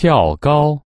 跳高。